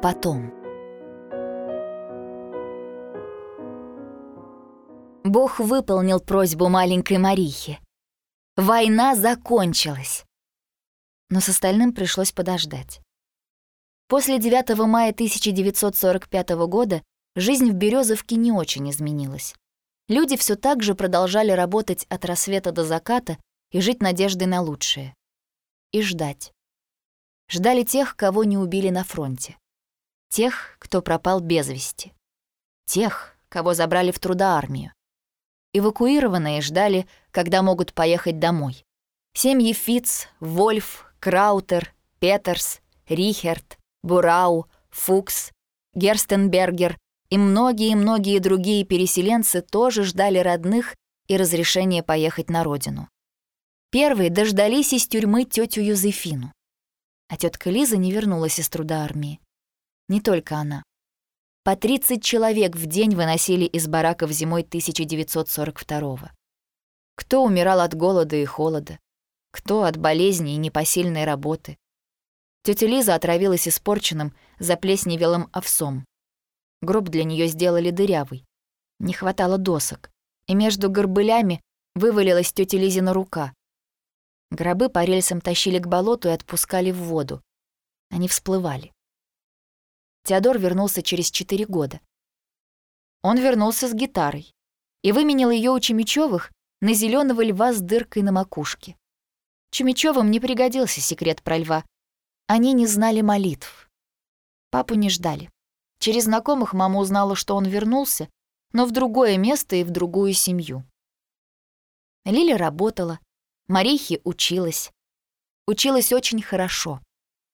потом. Бог выполнил просьбу маленькой Марихи. Война закончилась. Но с остальным пришлось подождать. После 9 мая 1945 года жизнь в Березовке не очень изменилась. Люди все так же продолжали работать от рассвета до заката и жить надеждой на лучшее. И ждать. Ждали тех, кого не убили на фронте. Тех, кто пропал без вести. Тех, кого забрали в трудоармию. Эвакуированные ждали, когда могут поехать домой. Семьи Фиц, Вольф, Краутер, Петерс, Рихерт, Бурау, Фукс, Герстенбергер и многие-многие другие переселенцы тоже ждали родных и разрешения поехать на родину. Первые дождались из тюрьмы тетю Юзефину. А тетка Лиза не вернулась из труда армии. Не только она. По 30 человек в день выносили из бараков зимой 1942-го. Кто умирал от голода и холода, кто от болезни и непосильной работы. Тетя Лиза отравилась испорченным, заплесневелым овсом. Гроб для нее сделали дырявый. Не хватало досок, и между горбылями вывалилась тетя Лизина рука. Гробы по рельсам тащили к болоту и отпускали в воду. Они всплывали. Теодор вернулся через четыре года. Он вернулся с гитарой и выменял ее у Чемичевых на зеленого льва с дыркой на макушке. Чемичевым не пригодился секрет про льва. Они не знали молитв. Папу не ждали. Через знакомых мама узнала, что он вернулся, но в другое место и в другую семью. Лиля работала, Марихи училась. Училась очень хорошо.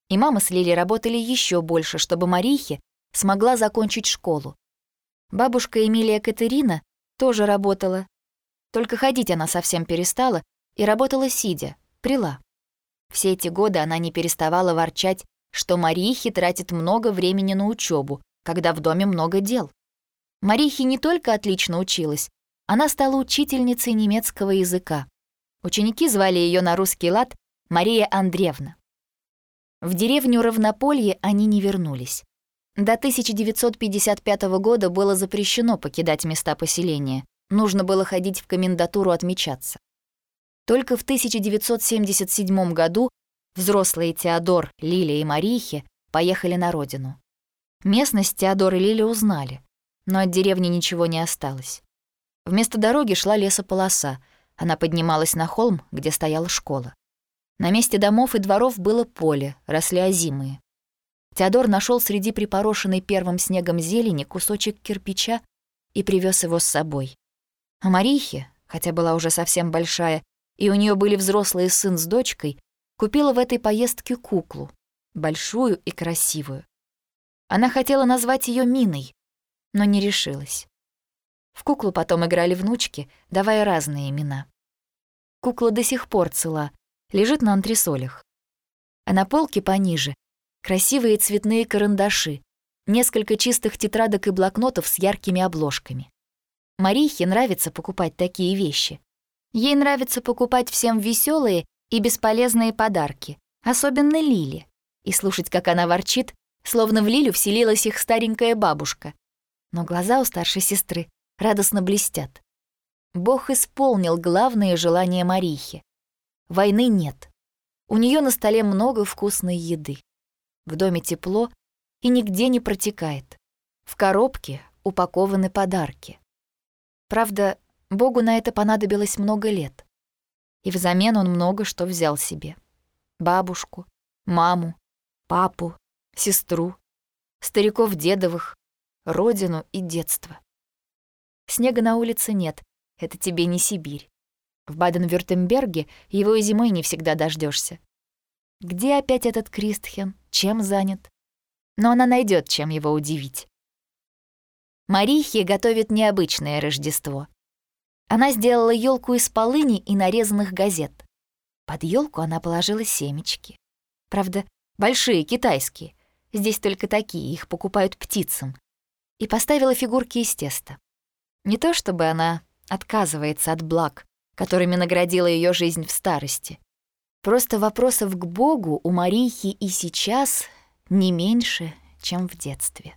И мама с Лили работали еще больше, чтобы Марихи смогла закончить школу. Бабушка Эмилия Катерина тоже работала. Только ходить она совсем перестала и работала сидя, прила. Все эти годы она не переставала ворчать, что Марихи тратит много времени на учебу, когда в доме много дел. Марихи не только отлично училась, она стала учительницей немецкого языка. Ученики звали ее на русский лад Мария Андреевна. В деревню Равнополье они не вернулись. До 1955 года было запрещено покидать места поселения. Нужно было ходить в комендатуру отмечаться. Только в 1977 году взрослые Теодор, Лилия и Марихи поехали на родину. Местность Теодор и Лилия узнали, но от деревни ничего не осталось. Вместо дороги шла лесополоса, она поднималась на холм, где стояла школа. На месте домов и дворов было поле, росли озимые. Теодор нашел среди припорошенной первым снегом зелени кусочек кирпича и привез его с собой. А Марихе, хотя была уже совсем большая, и у нее были взрослые сын с дочкой, купила в этой поездке куклу, большую и красивую. Она хотела назвать ее Миной, но не решилась. В куклу потом играли внучки, давая разные имена. Кукла до сих пор цела, лежит на антресолях. А на полке пониже красивые цветные карандаши, несколько чистых тетрадок и блокнотов с яркими обложками. Марихе нравится покупать такие вещи. Ей нравится покупать всем веселые и бесполезные подарки, особенно Лиле, и слушать, как она ворчит, словно в Лилю вселилась их старенькая бабушка. Но глаза у старшей сестры радостно блестят. Бог исполнил главное желание Марихи. Войны нет. У нее на столе много вкусной еды. В доме тепло и нигде не протекает. В коробке упакованы подарки. Правда, Богу на это понадобилось много лет. И взамен он много что взял себе. Бабушку, маму, папу, сестру, стариков дедовых, родину и детство. Снега на улице нет, это тебе не Сибирь. В Баден-Вюртемберге его и зимой не всегда дождешься. Где опять этот Кристхен? Чем занят? Но она найдет, чем его удивить. Марихи готовит необычное Рождество. Она сделала елку из полыни и нарезанных газет. Под елку она положила семечки. Правда, большие, китайские. Здесь только такие, их покупают птицам. И поставила фигурки из теста. Не то чтобы она отказывается от благ, которыми наградила ее жизнь в старости. Просто вопросов к Богу у Марихи и сейчас не меньше, чем в детстве.